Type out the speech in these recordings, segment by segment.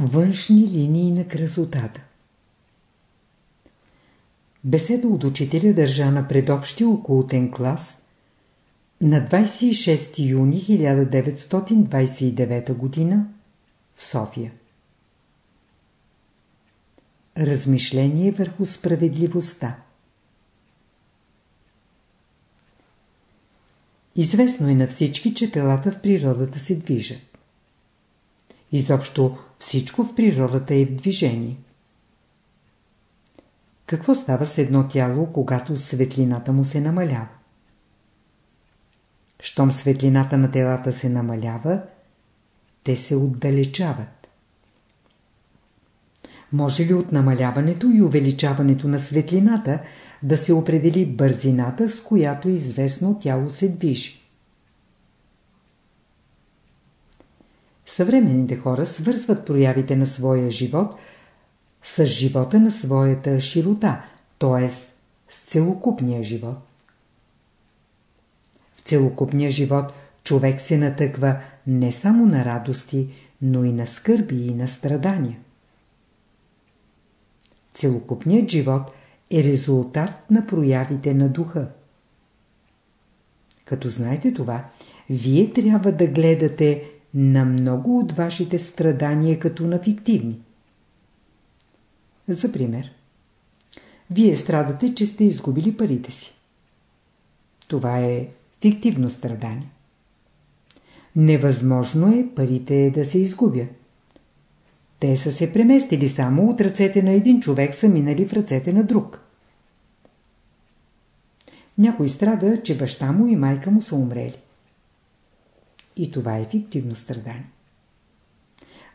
Външни линии на красотата Беседа от учителя държа на предобщия окултен клас на 26 юни 1929 г. в София. Размишление върху справедливостта Известно е на всички, че телата в природата се движат. Изобщо всичко в природата е в движение. Какво става с едно тяло, когато светлината му се намалява? Щом светлината на телата се намалява, те се отдалечават. Може ли от намаляването и увеличаването на светлината да се определи бързината, с която известно тяло се движи? Съвременните хора свързват проявите на своя живот с живота на своята широта, т.е. с целокупния живот целокупния живот човек се натъква не само на радости, но и на скърби и на страдания. Целокупният живот е резултат на проявите на духа. Като знаете това, вие трябва да гледате на много от вашите страдания като на фиктивни. За пример, вие страдате, че сте изгубили парите си. Това е фиктивно страдание. Невъзможно е парите да се изгубят. Те са се преместили само от ръцете на един човек са минали в ръцете на друг. Някой страда, че баща му и майка му са умрели. И това е фиктивно страдание.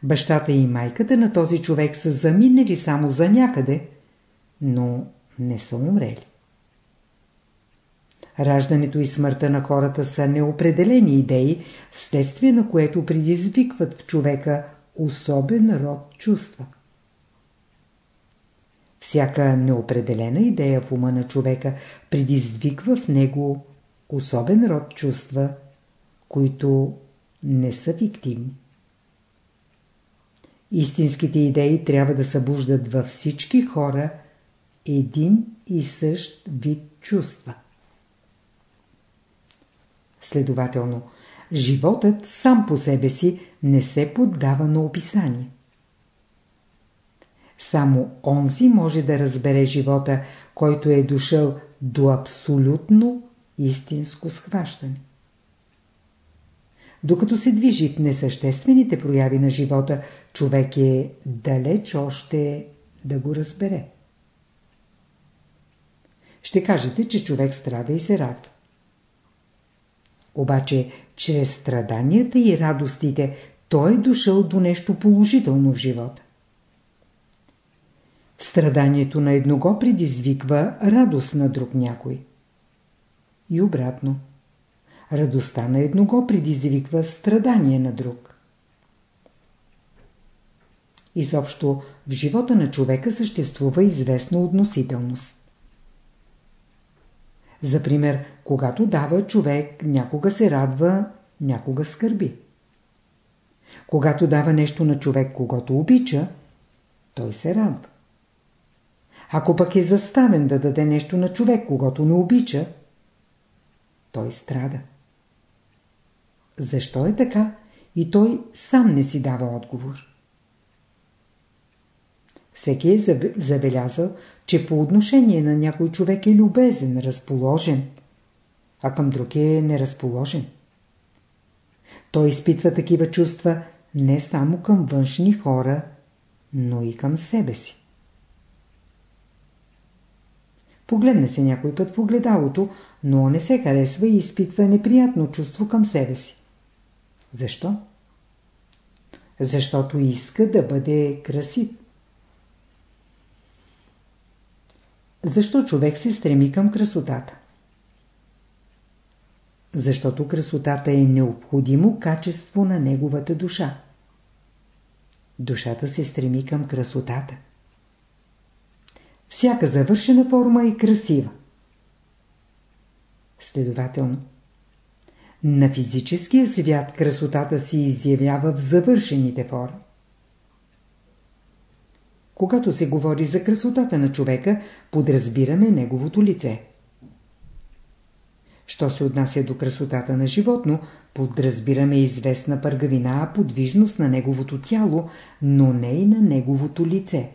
Бащата и майката на този човек са заминали само за някъде, но не са умрели. Раждането и смъртта на хората са неопределени идеи, вследствие на което предизвикват в човека особен род чувства. Всяка неопределена идея в ума на човека предизвиква в него особен род чувства, които не са фиктивни. Истинските идеи трябва да събуждат във всички хора един и същ вид чувства. Следователно, животът сам по себе си не се поддава на описание. Само онзи може да разбере живота, който е дошъл до абсолютно истинско схващане. Докато се движи в несъществените прояви на живота, човек е далеч още да го разбере. Ще кажете, че човек страда и се радва. Обаче, чрез страданията и радостите, той е дошъл до нещо положително в живота. Страданието на едного предизвиква радост на друг някой. И обратно. Радостта на едного предизвиква страдание на друг. Изобщо в живота на човека съществува известна относителност. За пример, когато дава човек, някога се радва, някога скърби. Когато дава нещо на човек, когато обича, той се радва. Ако пък е заставен да даде нещо на човек, когато не обича, той страда. Защо е така? И той сам не си дава отговор. Всеки е забелязал, че по отношение на някой човек е любезен, разположен, а към друг е неразположен. Той изпитва такива чувства не само към външни хора, но и към себе си. Погледне се някой път в огледалото, но не се харесва и изпитва неприятно чувство към себе си. Защо? Защото иска да бъде красив. Защо човек се стреми към красотата? Защото красотата е необходимо качество на неговата душа. Душата се стреми към красотата. Всяка завършена форма е красива. Следователно, на физическия свят красотата се изявява в завършените форми. Когато се говори за красотата на човека, подразбираме неговото лице. Що се отнася до красотата на животно, подразбираме известна пъргавина, подвижност на неговото тяло, но не и на неговото лице.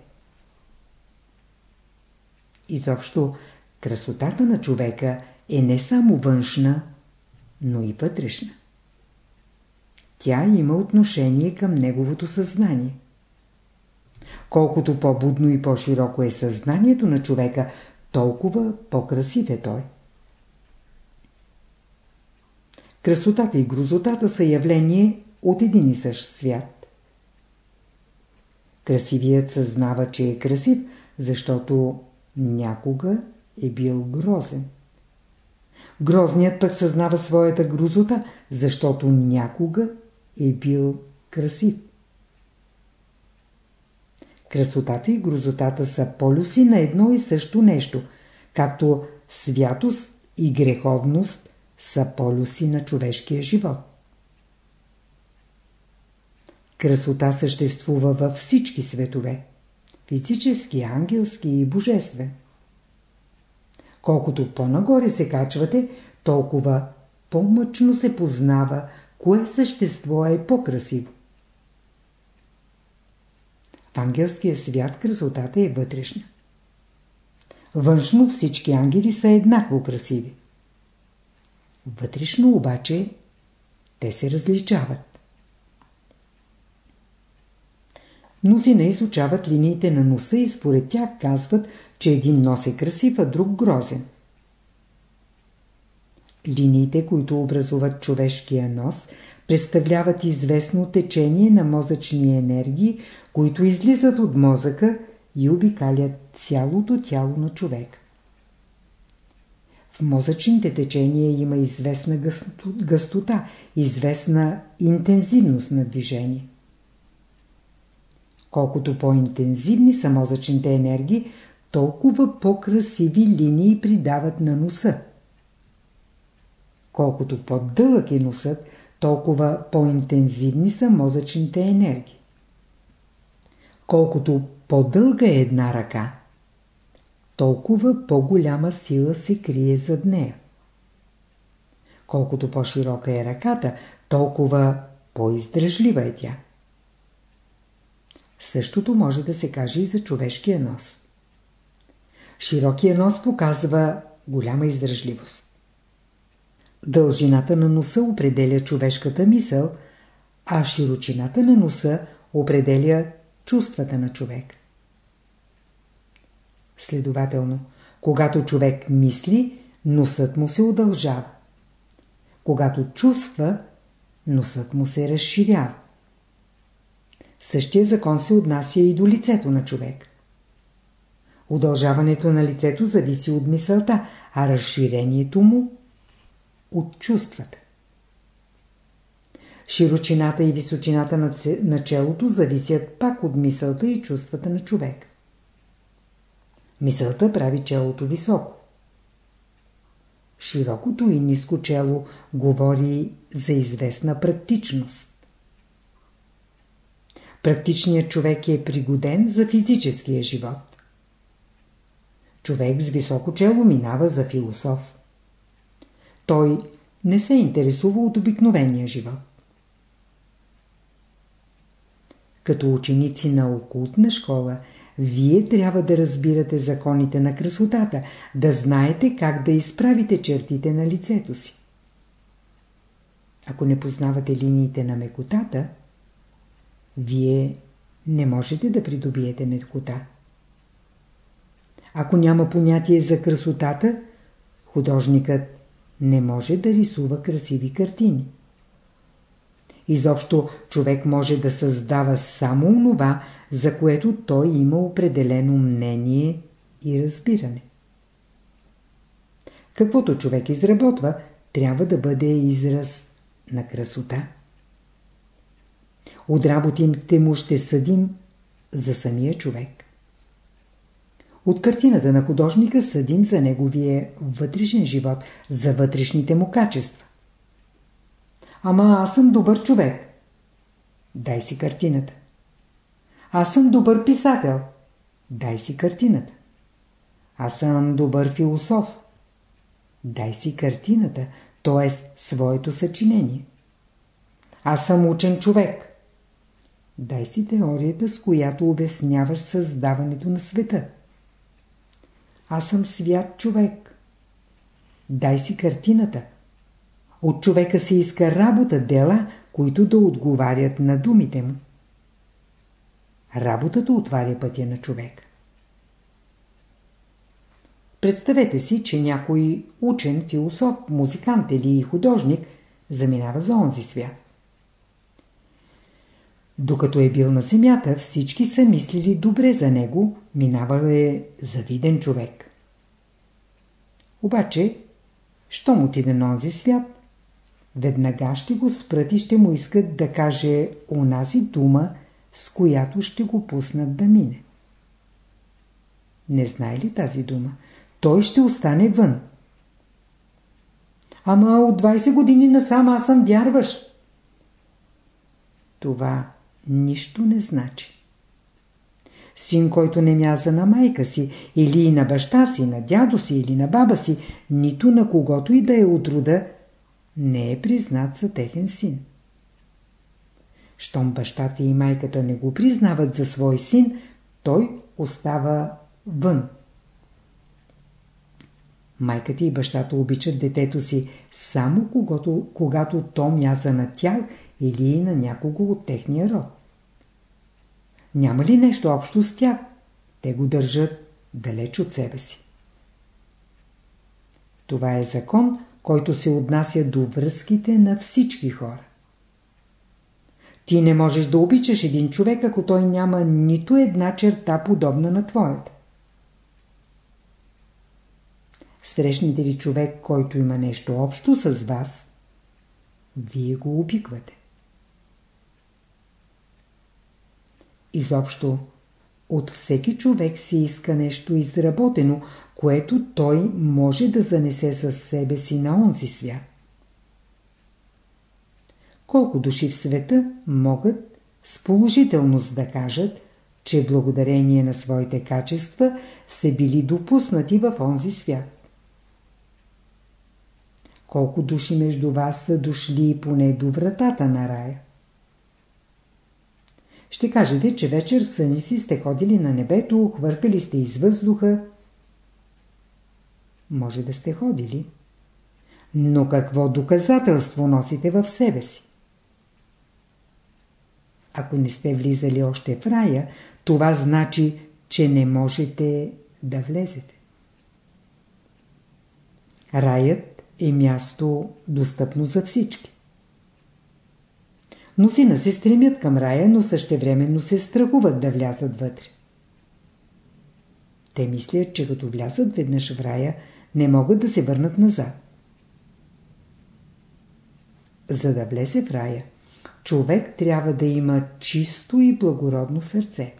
Изобщо, красотата на човека е не само външна, но и вътрешна. Тя има отношение към неговото съзнание. Колкото по-будно и по-широко е съзнанието на човека, толкова по-красив е той. Красотата и грозотата са явление от един и същ свят. Красивият съзнава, че е красив, защото някога е бил грозен. Грозният пък съзнава своята грозота, защото някога е бил красив. Красотата и грозотата са полюси на едно и също нещо, както святост и греховност са полюси на човешкия живот. Красота съществува във всички светове – физически, ангелски и божествен. Колкото по-нагоре се качвате, толкова по-мъчно се познава кое същество е по-красиво. В ангелския свят красотата е вътрешна. Външно всички ангели са еднакво красиви. Вътрешно обаче те се различават. Мнозина изучават линиите на носа и според тях казват, че един нос е красив, а друг грозен. Линиите, които образуват човешкия нос, представляват известно течение на мозъчни енергии, които излизат от мозъка и обикалят цялото тяло на човек. В мозъчните течения има известна гъстота, известна интензивност на движение. Колкото по-интензивни са мозъчните енергии, толкова по-красиви линии придават на носа. Колкото по-дълъг е носът, толкова по-интензивни са мозъчните енергии. Колкото по-дълга е една ръка, толкова по-голяма сила се крие зад нея. Колкото по-широка е ръката, толкова по-издръжлива е тя. Същото може да се каже и за човешкия нос. Широкия нос показва голяма издръжливост. Дължината на носа определя човешката мисъл, а широчината на носа определя чувствата на човек. Следователно, когато човек мисли, носът му се удължава. Когато чувства, носът му се разширява. Същия закон се отнася и до лицето на човек. Удължаването на лицето зависи от мисълта, а разширението му от чувствата. Широчината и височината на челото зависят пак от мисълта и чувствата на човек. Мисълта прави челото високо. Широкото и ниско чело говори за известна практичност. Практичният човек е пригоден за физическия живот. Човек с високо чело минава за философ. Той не се интересува от обикновения живот. Като ученици на окултна школа, вие трябва да разбирате законите на красотата, да знаете как да изправите чертите на лицето си. Ако не познавате линиите на мекотата, вие не можете да придобиете мекота. Ако няма понятие за красотата, художникът не може да рисува красиви картини. Изобщо човек може да създава само онова, за което той има определено мнение и разбиране. Каквото човек изработва, трябва да бъде израз на красота. От работите му ще съдим за самия човек. От картината на художника съдим за неговия вътрешен живот, за вътрешните му качества. Ама аз съм добър човек. Дай си картината. Аз съм добър писател. Дай си картината. Аз съм добър философ. Дай си картината, т.е. своето съчинение. Аз съм учен човек. Дай си теорията, с която обясняваш създаването на света. Аз съм свят човек. Дай си картината. От човека се иска работа, дела, които да отговарят на думите му. Работата отваря пътя на човека. Представете си, че някой учен, философ, музикант или художник заминава за онзи свят. Докато е бил на земята, всички са мислили добре за него, минавал е завиден човек. Обаче, щом отиде на онзи свят, веднага ще го спрат и ще му искат да каже онази дума, с която ще го пуснат да мине. Не знае ли тази дума? Той ще остане вън. Ама от 20 години насам аз съм вярващ. Това нищо не значи. Син, който не мяза на майка си, или на баща си, на дядо си, или на баба си, нито на когото и да е от рода, не е признат за техен син. Щом бащата и майката не го признават за свой син, той остава вън. Майката и бащата обичат детето си само когато, когато то мяза на тях или на някого от техния род. Няма ли нещо общо с тях? Те го държат далеч от себе си. Това е закон, който се отнася до връзките на всички хора. Ти не можеш да обичаш един човек, ако той няма нито една черта подобна на твоята. Срещнете ли човек, който има нещо общо с вас, вие го обиквате. Изобщо, от всеки човек се иска нещо изработено, което той може да занесе със себе си на онзи свят. Колко души в света могат с положителност да кажат, че благодарение на своите качества са били допуснати в онзи свят. Колко души между вас са дошли поне до вратата на рая? Ще кажете, че вечер в съни си сте ходили на небето, хвъркали сте из въздуха. Може да сте ходили. Но какво доказателство носите в себе си? Ако не сте влизали още в рая, това значи, че не можете да влезете. Раят е място достъпно за всички. Мнозина се стремят към рая, но същевременно се страхуват да влязат вътре. Те мислят, че като влязат веднъж в рая, не могат да се върнат назад. За да влезе в рая, човек трябва да има чисто и благородно сърце.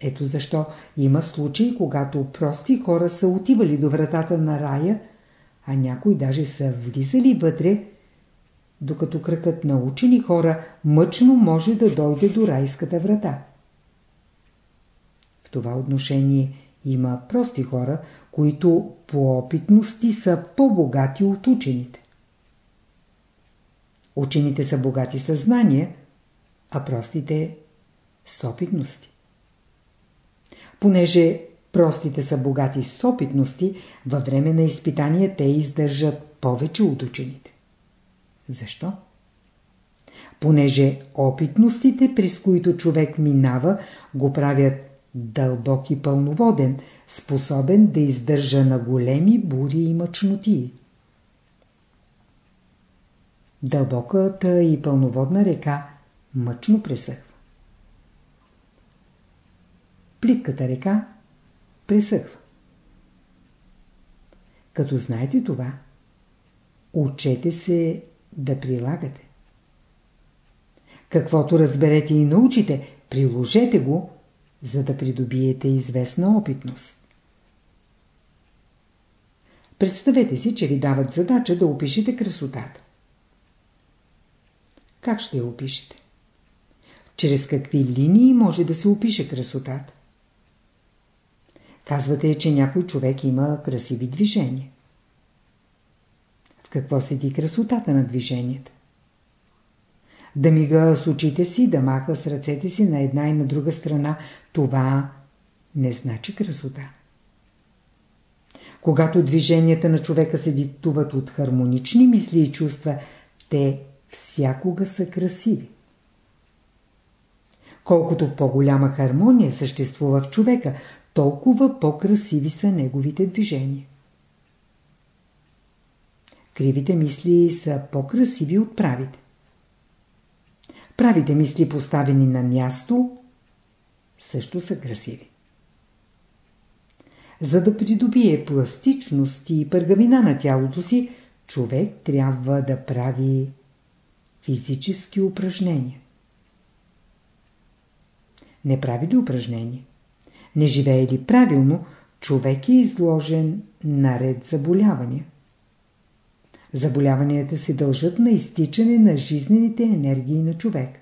Ето защо има случаи, когато прости хора са отивали до вратата на рая, а някои даже са влизали вътре, докато кръкът на учени хора мъчно може да дойде до райската врата. В това отношение има прости хора, които по опитности са по-богати от учените. Учените са богати със знания, а простите с опитности. Понеже простите са богати с опитности, във време на изпитания те издържат повече от учените. Защо? Понеже опитностите, през които човек минава, го правят дълбок и пълноводен, способен да издържа на големи бури и мъчноти. Дълбоката и пълноводна река мъчно пресъхва. Плитката река пресъхва. Като знаете това, учете се да прилагате. Каквото разберете и научите, приложете го, за да придобиете известна опитност. Представете си, че ви дават задача да опишете красотата. Как ще я опишете? Чрез какви линии може да се опише красотата? Казвате, че някой човек има красиви движения. Какво седи красотата на движенията? Да мига с очите си, да маха с ръцете си на една и на друга страна, това не значи красота. Когато движенията на човека се диктуват от хармонични мисли и чувства, те всякога са красиви. Колкото по-голяма хармония съществува в човека, толкова по-красиви са неговите движения. Кривите мисли са по-красиви от правите. Правите мисли поставени на място също са красиви. За да придобие пластичност и пъргавина на тялото си, човек трябва да прави физически упражнения. Не прави ли упражнения? Не живее ли правилно, човек е изложен наред заболявания. Заболяванията се дължат на изтичане на жизнените енергии на човек.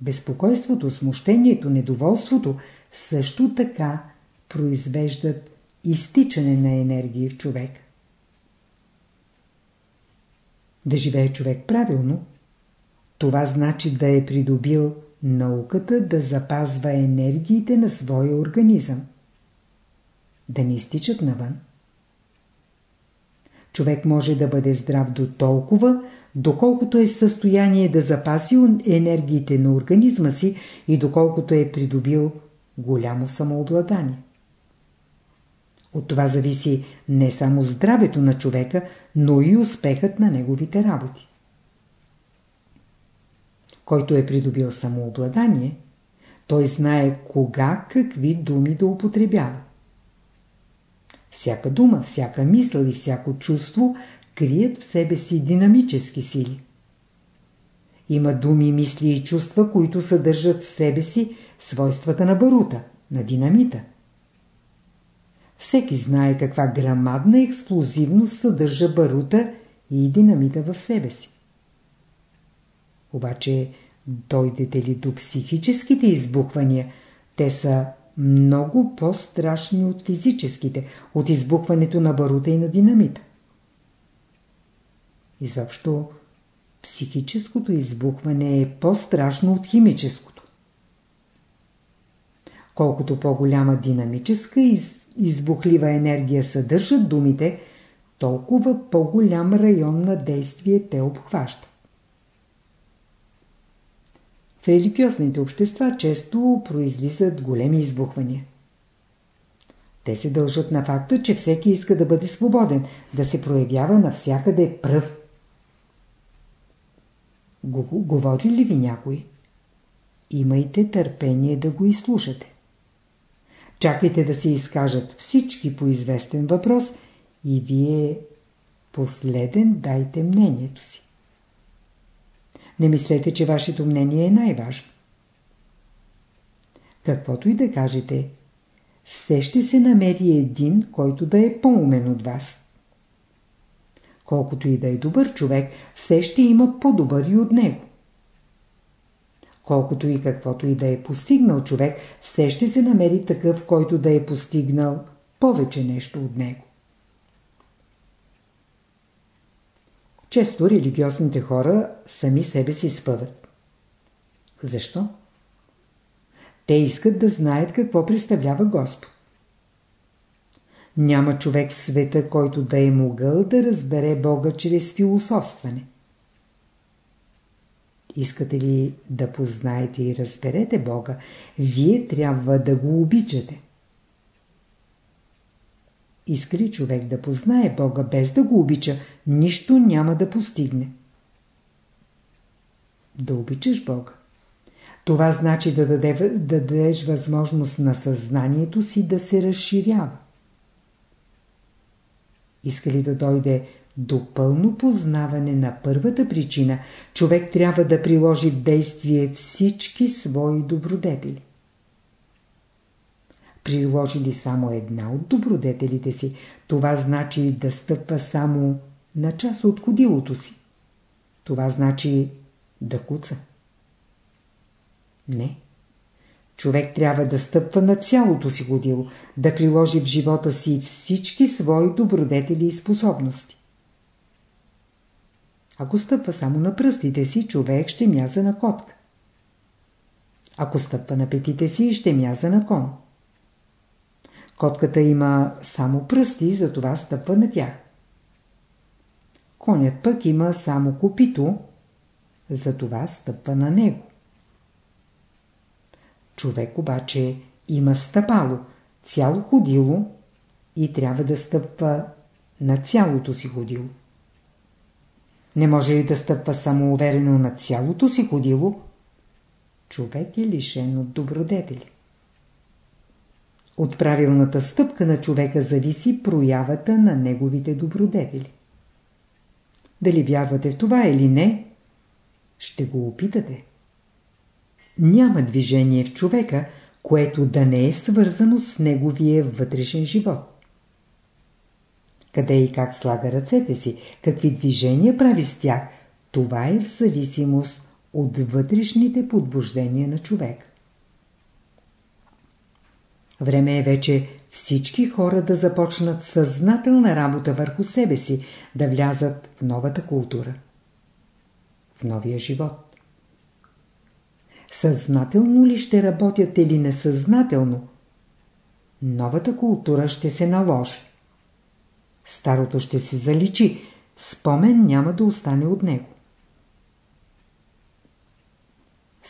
Безпокойството, смущението, недоволството също така произвеждат изтичане на енергии в човек. Да живее човек правилно, това значи да е придобил науката да запазва енергиите на своя организъм. Да не изтичат навън. Човек може да бъде здрав до толкова, доколкото е в състояние да запаси енергиите на организма си и доколкото е придобил голямо самообладание. От това зависи не само здравето на човека, но и успехът на неговите работи. Който е придобил самообладание, той знае кога какви думи да употребява. Всяка дума, всяка мисъл и всяко чувство крият в себе си динамически сили. Има думи, мисли и чувства, които съдържат в себе си свойствата на барута, на динамита. Всеки знае каква грамадна експлозивност съдържа барута и динамита в себе си. Обаче, дойдете ли до психическите избухвания, те са много по-страшни от физическите, от избухването на барута и на динамита. Изобщо, психическото избухване е по-страшно от химическото. Колкото по-голяма динамическа и избухлива енергия съдържат думите, толкова по-голям район на действие те обхващат. В религиозните общества често произлизат големи избухвания. Те се дължат на факта, че всеки иска да бъде свободен, да се проявява навсякъде пръв. Говори ли ви някой? Имайте търпение да го изслушате. Чакайте да се изкажат всички по известен въпрос и вие последен дайте мнението си. Не мислете, че вашето мнение е най-важно. Каквото и да кажете, все ще се намери един, който да е по-умен от вас. Колкото и да е добър човек, все ще има по-добър и от него. Колкото и каквото и да е постигнал човек, все ще се намери такъв, който да е постигнал повече нещо от него. Често религиозните хора сами себе си спъват. Защо? Те искат да знаят какво представлява Господ. Няма човек в света, който да е могъл да разбере Бога чрез философстване. Искате ли да познаете и разберете Бога, вие трябва да го обичате. Иска ли човек да познае Бога без да го обича, нищо няма да постигне. Да обичаш Бога. Това значи да, даде, да дадеш възможност на съзнанието си да се разширява. Иска ли да дойде до пълно познаване на първата причина, човек трябва да приложи в действие всички свои добродетели. Приложи ли само една от добродетелите си, това значи да стъпва само на част от кодилото си. Това значи да куца. Не. човек трябва да стъпва на цялото си годило, да приложи в живота си всички свои добродетели и способности. Ако стъпва само на пръстите си, човек ще мяза на котка. Ако стъпва на петите си, ще мяза на кон. Котката има само пръсти, затова стъпва на тях. Конят пък има само копито, затова стъпва на него. Човек обаче има стъпало, цяло ходило и трябва да стъпва на цялото си ходило. Не може ли да стъпва самоуверено на цялото си ходило, човек е лишен от добродетели. От правилната стъпка на човека зависи проявата на неговите добродетели. Дали вярвате в това или не, ще го опитате. Няма движение в човека, което да не е свързано с неговия вътрешен живот. Къде и как слага ръцете си, какви движения прави с тях, това е в зависимост от вътрешните подбуждения на човек. Време е вече всички хора да започнат съзнателна работа върху себе си, да влязат в новата култура. В новия живот. Съзнателно ли ще работят или несъзнателно? Новата култура ще се наложи. Старото ще се заличи, спомен няма да остане от него.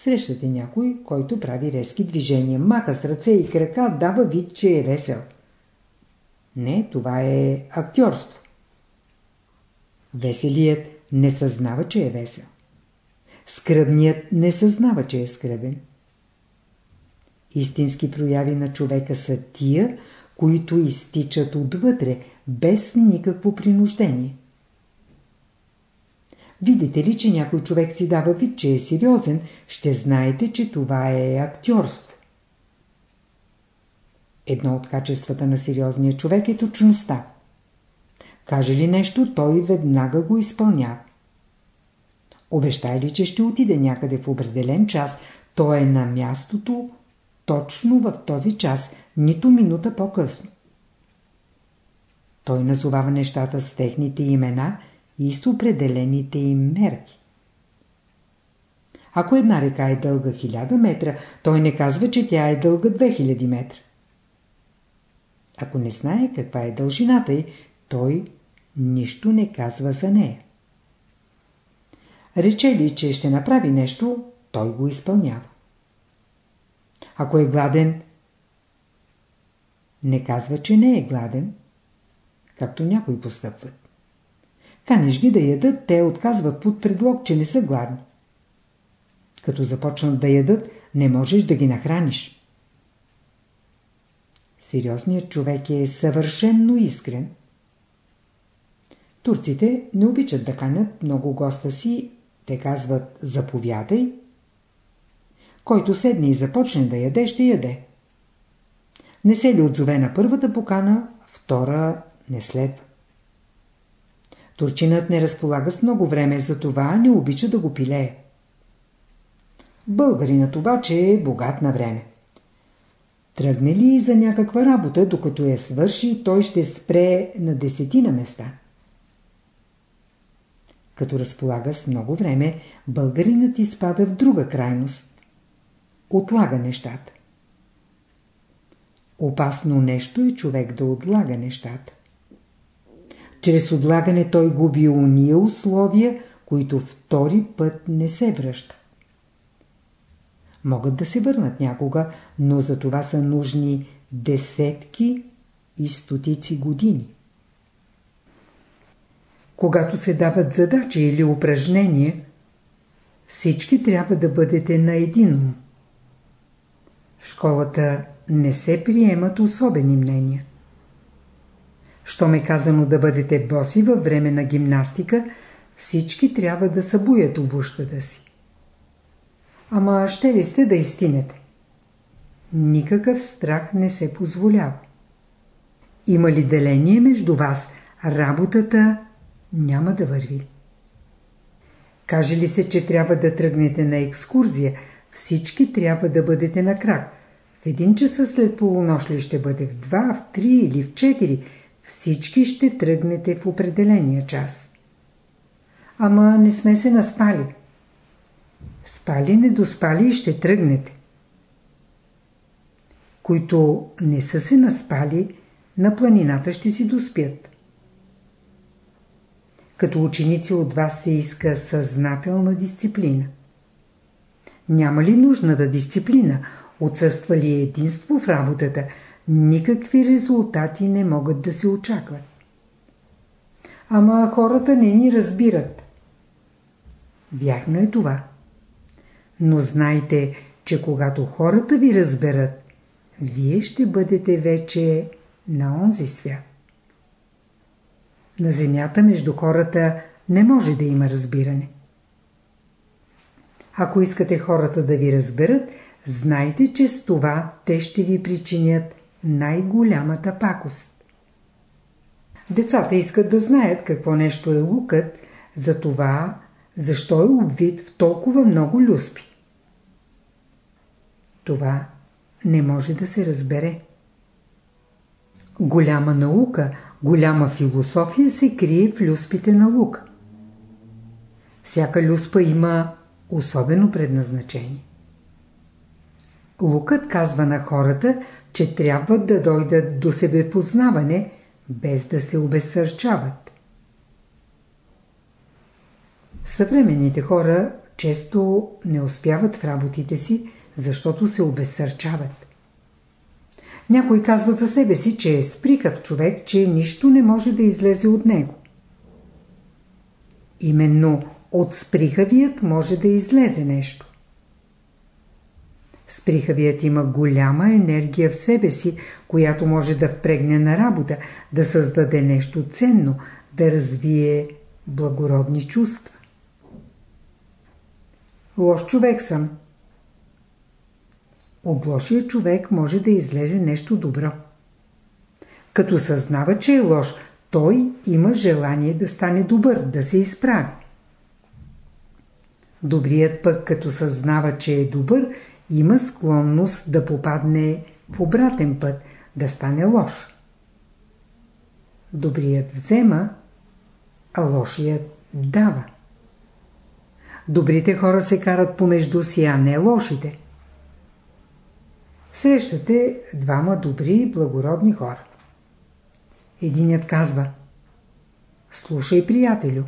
Срещате някой, който прави резки движения, маха с ръце и крака, дава вид, че е весел. Не, това е актьорство. Веселият не съзнава, че е весел. Скръбният не съзнава, че е скръбен. Истински прояви на човека са тия, които изтичат отвътре, без никакво принуждение. Видите ли, че някой човек си дава вид, че е сериозен, ще знаете, че това е актьорство. Едно от качествата на сериозния човек е точността. Каже ли нещо, той веднага го изпълнява. Обещай ли, че ще отиде някъде в определен час, то е на мястото точно в този час, нито минута по-късно. Той назовава нещата с техните имена и с определените им мерки. Ако една река е дълга 1000 метра, той не казва, че тя е дълга 2000 метра. Ако не знае каква е дължината й, той нищо не казва за нея. Рече ли, че ще направи нещо, той го изпълнява. Ако е гладен, не казва, че не е гладен, както някои постъпват. Каниш ги да ядат, те отказват под предлог, че не са гладни. Като започнат да ядат, не можеш да ги нахраниш. Сериозният човек е съвършенно искрен. Турците не обичат да канят много госта си, те казват заповядай. Който седне и започне да яде, ще яде. Не се ли отзове на първата покана, втора не следва. Турчинът не разполага с много време, за това не обича да го пилее. Българинът обаче е богат на време. Тръгне ли за някаква работа, докато я свърши, той ще спре на десетина места. Като разполага с много време, българинът изпада в друга крайност. Отлага нещата. Опасно нещо е човек да отлага нещата. Чрез отлагане той губи уния условия, които втори път не се връща. Могат да се върнат някога, но за това са нужни десетки и стотици години. Когато се дават задачи или упражнения, всички трябва да бъдете на един. В школата не се приемат особени мнения. Щом е казано да бъдете боси във време на гимнастика, всички трябва да събуят обущата си. Ама ще ли сте да изтинете? Никакъв страх не се позволява. Има ли деление между вас, работата няма да върви. Каже ли се, че трябва да тръгнете на екскурзия, всички трябва да бъдете на крак. В един час след полунощ ли ще бъде в два, в три или в четири, всички ще тръгнете в определения час. Ама не сме се наспали. Спали, не доспали и ще тръгнете. Които не са се наспали, на планината ще си доспят. Като ученици от вас се иска съзнателна дисциплина. Няма ли нужната дисциплина? Отсъства ли единство в работата? Никакви резултати не могат да се очакват. Ама хората не ни разбират. Вярно е това. Но знайте, че когато хората ви разберат, вие ще бъдете вече на онзи свят. На земята между хората не може да има разбиране. Ако искате хората да ви разберат, знайте, че с това те ще ви причинят най-голямата пакост. Децата искат да знаят какво нещо е лукът, за това защо е обвит в толкова много люспи. Това не може да се разбере. Голяма наука, голяма философия се крие в люспите на лук. Всяка люспа има особено предназначение. Лукът казва на хората, че трябва да дойдат до себепознаване, без да се обесърчават. Съвременните хора често не успяват в работите си, защото се обесърчават. Някои казват за себе си, че е сприкав човек, че нищо не може да излезе от него. Именно от сприхавият може да излезе нещо. Сприхавият има голяма енергия в себе си, която може да впрегне на работа, да създаде нещо ценно, да развие благородни чувства. Лош човек съм. От лошия човек може да излезе нещо добро. Като съзнава, че е лош, той има желание да стане добър, да се изправи. Добрият пък, като съзнава, че е добър, има склонност да попадне в обратен път, да стане лош. Добрият взема, а лошият дава. Добрите хора се карат помежду си, а не лошите. Срещате двама добри благородни хора. Единият казва Слушай, приятелю,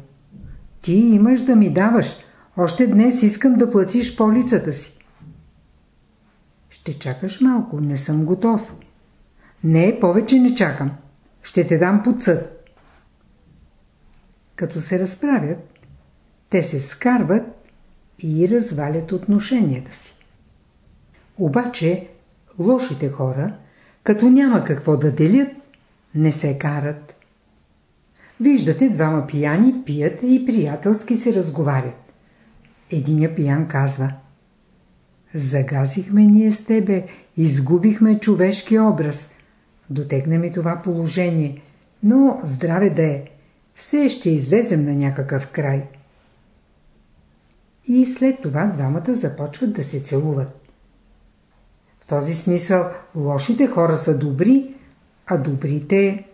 ти имаш да ми даваш. Още днес искам да платиш полицата си. Ще чакаш малко, не съм готов. Не, повече не чакам. Ще те дам под съд. Като се разправят, те се скарват и развалят отношенията си. Обаче, лошите хора, като няма какво да делят, не се карат. Виждате, двама пияни пият и приятелски се разговарят. Единя пиян казва Загазихме ние с тебе, изгубихме човешки образ. Дотегнем това положение, но здраве да е. Все ще излезем на някакъв край. И след това двамата започват да се целуват. В този смисъл лошите хора са добри, а добрите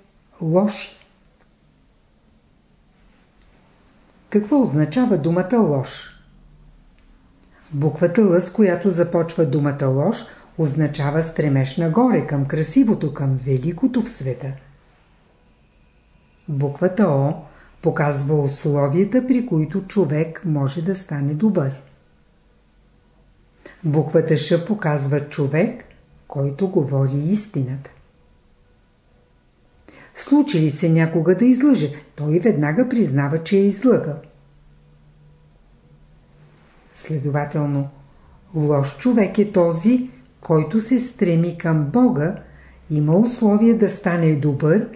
лоши. Какво означава думата лош? Буквата Л, с която започва думата лош, означава стремеж нагоре, към красивото, към великото в света. Буквата О показва условията, при които човек може да стане добър. Буквата Ш показва човек, който говори истината. Случи ли се някога да излъже, той веднага признава, че е излъгал. Следователно, лош човек е този, който се стреми към Бога, има условия да стане добър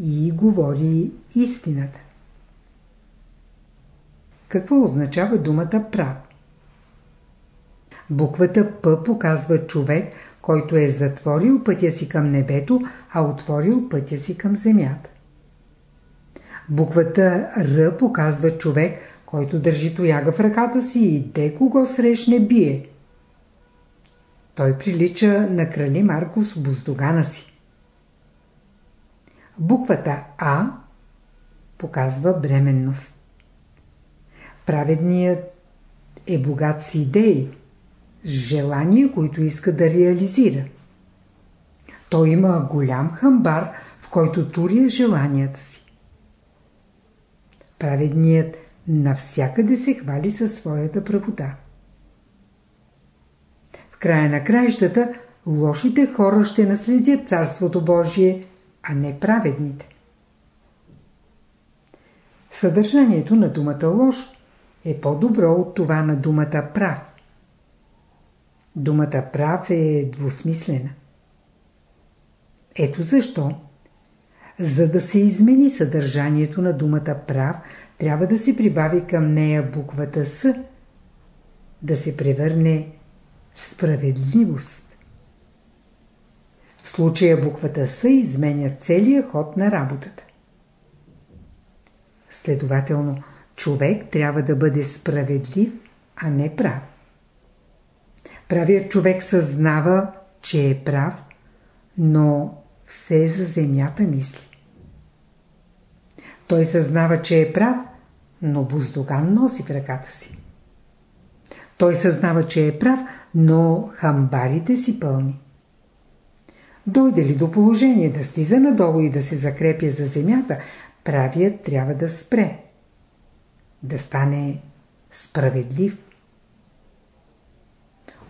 и говори истината. Какво означава думата прав? Буквата П показва човек, който е затворил пътя си към небето, а отворил пътя си към земята. Буквата Р показва човек, който държи тояга в ръката си и де кого срещне бие. Той прилича на крали Маркус Буздогана си. Буквата А показва бременност. Праведният е богат с идеи, с желания, които иска да реализира. Той има голям хамбар, в който турия желанията си. Праведният навсякъде се хвали със своята правота. В края на краищата лошите хора ще наследят Царството Божие, а не праведните. Съдържанието на думата лош е по-добро от това на думата прав. Думата прав е двусмислена. Ето защо, за да се измени съдържанието на думата прав, трябва да се прибави към нея буквата С, да се превърне в справедливост. В случая буквата С изменя целия ход на работата. Следователно, човек трябва да бъде справедлив, а не прав. Правият човек съзнава, че е прав, но все за земята мисли. Той съзнава, че е прав, но буздоган носи в ръката си. Той съзнава, че е прав, но хамбарите си пълни. Дойде ли до положение да слиза надолу и да се закрепя за земята, правият трябва да спре. Да стане справедлив.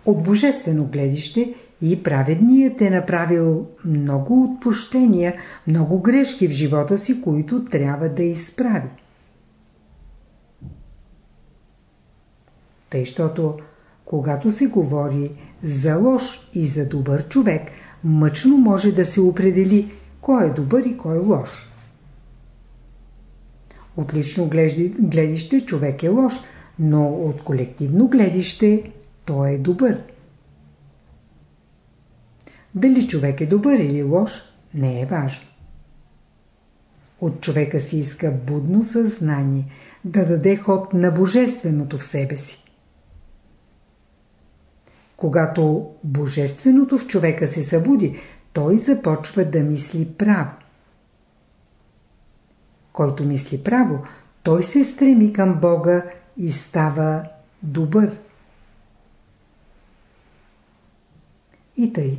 От божествено гледище и праведният е направил много отпущения, много грешки в живота си, които трябва да изправи. Тъй, щото когато се говори за лош и за добър човек, мъчно може да се определи кой е добър и кой е лош. От лично гледище човек е лош, но от колективно гледище той е добър. Дали човек е добър или лош, не е важно. От човека си иска будно съзнание, да даде ход на божественото в себе си. Когато божественото в човека се събуди, той започва да мисли право. Който мисли право, той се стреми към Бога и става добър. И тъй.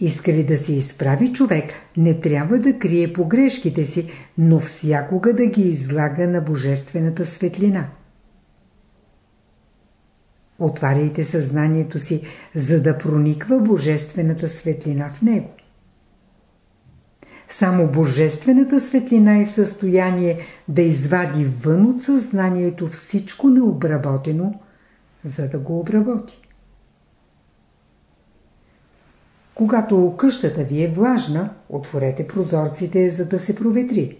Иска ли да се изправи човек, не трябва да крие погрешките си, но всякога да ги излага на божествената светлина. Отваряйте съзнанието си, за да прониква божествената светлина в него. Само божествената светлина е в състояние да извади вън от съзнанието всичко необработено, за да го обработи. Когато къщата ви е влажна, отворете прозорците, за да се проветри.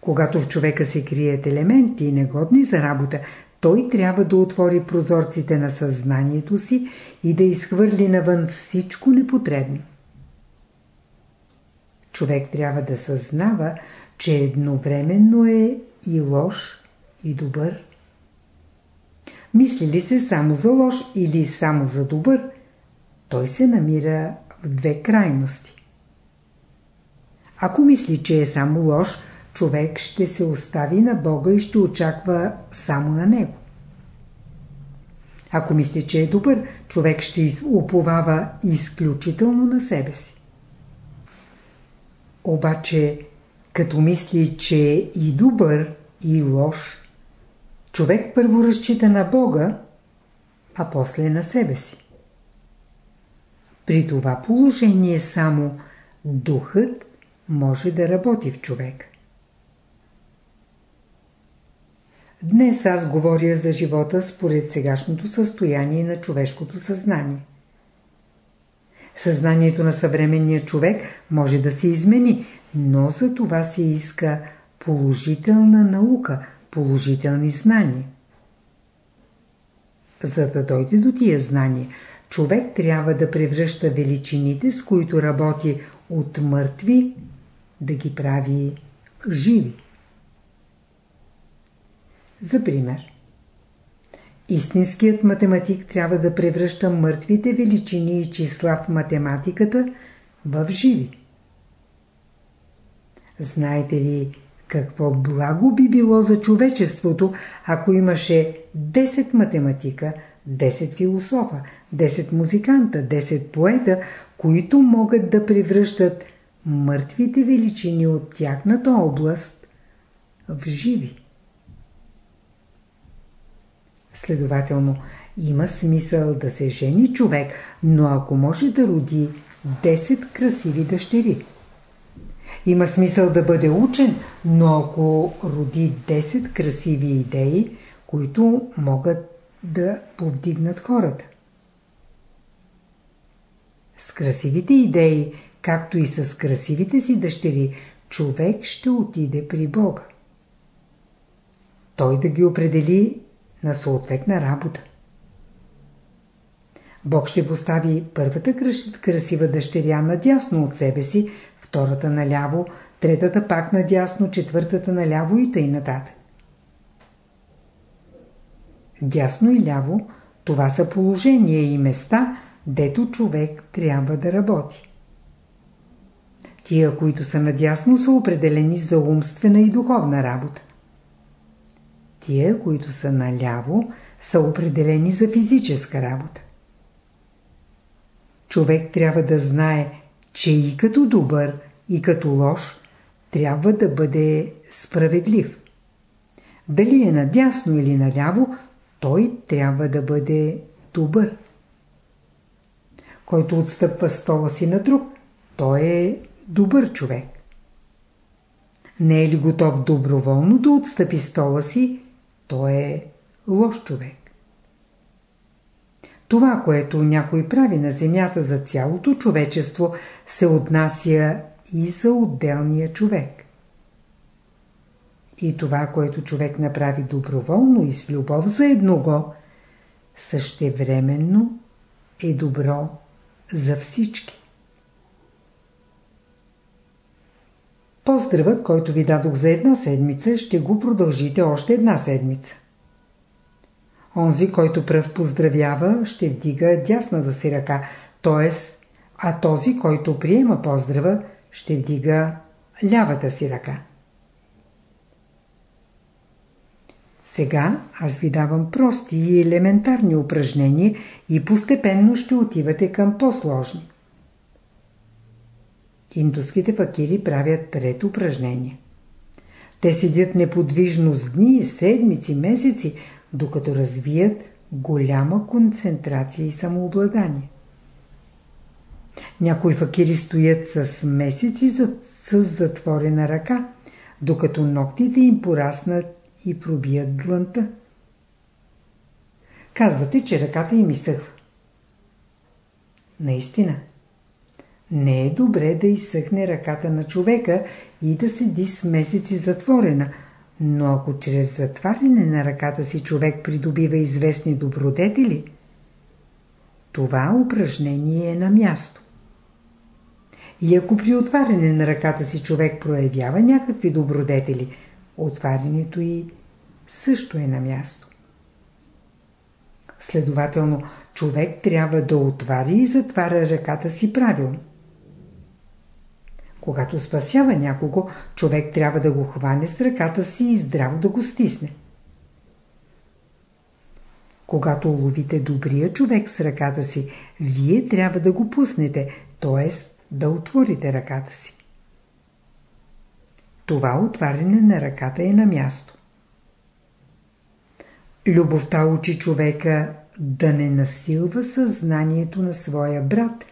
Когато в човека се крият елементи, негодни за работа, той трябва да отвори прозорците на съзнанието си и да изхвърли навън всичко непотребно. Човек трябва да съзнава, че едновременно е и лош, и добър. Мисли ли се само за лош или само за добър, той се намира в две крайности. Ако мисли, че е само лош, човек ще се остави на Бога и ще очаква само на Него. Ако мисли, че е добър, човек ще уповава изключително на себе си. Обаче, като мисли, че е и добър, и лош, човек първо разчита на Бога, а после на себе си. При това положение само духът може да работи в човек. Днес аз говоря за живота според сегашното състояние на човешкото съзнание. Съзнанието на съвременния човек може да се измени, но за това се иска положителна наука, положителни знания. За да дойде до тия знания, човек трябва да превръща величините, с които работи от мъртви, да ги прави живи. За пример. Истинският математик трябва да превръща мъртвите величини и числа в математиката в живи. Знаете ли какво благо би било за човечеството, ако имаше 10 математика, 10 философа, 10 музиканта, 10 поета, които могат да превръщат мъртвите величини от тяхната област в живи. Следователно, има смисъл да се жени човек, но ако може да роди 10 красиви дъщери. Има смисъл да бъде учен, но ако роди 10 красиви идеи, които могат да повдигнат хората. С красивите идеи, както и с красивите си дъщери, човек ще отиде при Бога. Той да ги определи на съответна работа. Бог ще постави първата красива дъщеря надясно от себе си, втората наляво, третата пак надясно, четвъртата наляво и тъй нататък. Дясно и ляво това са положения и места, дето човек трябва да работи. Тия, които са надясно, са определени за умствена и духовна работа. Тия, които са наляво, са определени за физическа работа. Човек трябва да знае, че и като добър, и като лош, трябва да бъде справедлив. Дали е надясно или наляво, той трябва да бъде добър. Който отстъпва стола си на друг, той е добър човек. Не е ли готов доброволно да отстъпи стола си, той е лош човек. Това, което някой прави на земята за цялото човечество, се отнася и за отделния човек. И това, което човек направи доброволно и с любов за едного, същевременно е добро за всички. Поздравът, който ви дадох за една седмица, ще го продължите още една седмица. Онзи, който пръв поздравява, ще вдига дясната си ръка, т.е. а този, който приема поздрава, ще вдига лявата си ръка. Сега аз ви давам прости и елементарни упражнения и постепенно ще отивате към по-сложни. Индуските факири правят трето упражнение. Те седят неподвижно с дни, седмици, месеци, докато развият голяма концентрация и самообладание. Някои факири стоят с месеци с затворена ръка, докато ногтите им пораснат и пробият длънта. Казвате, че ръката им изсъхва. Наистина. Не е добре да изсъхне ръката на човека и да седи с месеци затворена, но ако чрез затваряне на ръката си човек придобива известни добродетели, това упражнение е на място. И ако при отваряне на ръката си човек проявява някакви добродетели, отварянето й също е на място. Следователно, човек трябва да отваря и затваря ръката си правилно. Когато спасява някого, човек трябва да го хване с ръката си и здраво да го стисне. Когато уловите добрия човек с ръката си, вие трябва да го пуснете, т.е. да отворите ръката си. Това отваряне на ръката е на място. Любовта учи човека да не насилва съзнанието на своя брат,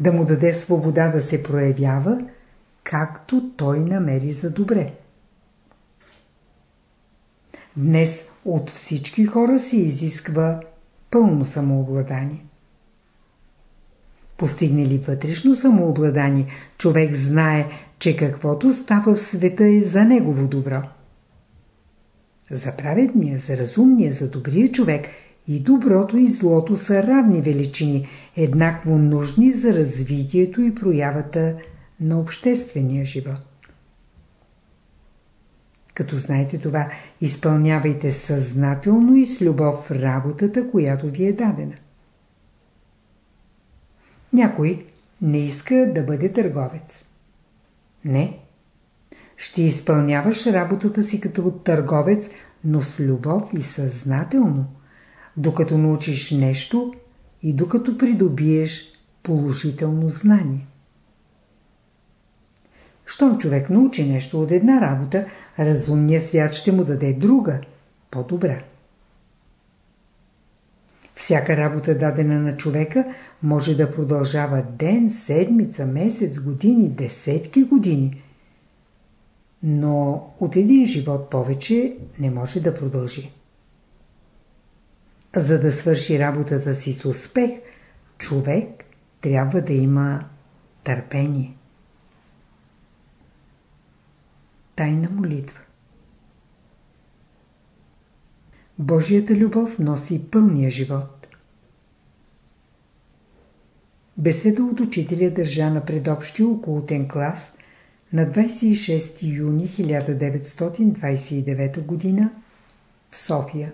да му даде свобода да се проявява, както той намери за добре. Днес от всички хора се изисква пълно самообладание. Постигне ли вътрешно самообладание, човек знае, че каквото става в света е за негово добро. За праведния, за разумния, за добрия човек и доброто и злото са равни величини, еднакво нужни за развитието и проявата на обществения живот. Като знаете това, изпълнявайте съзнателно и с любов работата, която ви е дадена. Някой не иска да бъде търговец. Не. Ще изпълняваш работата си като търговец, но с любов и съзнателно, докато научиш нещо и докато придобиеш положително знание. Щом човек научи нещо от една работа, разумният свят ще му даде друга, по-добра. Всяка работа дадена на човека може да продължава ден, седмица, месец, години, десетки години. Но от един живот повече не може да продължи. За да свърши работата си с успех, човек трябва да има търпение. Тайна молитва Божията любов носи пълния живот. Беседа от учителя държа на предобщия околотен клас на 26 юни 1929 г. в София.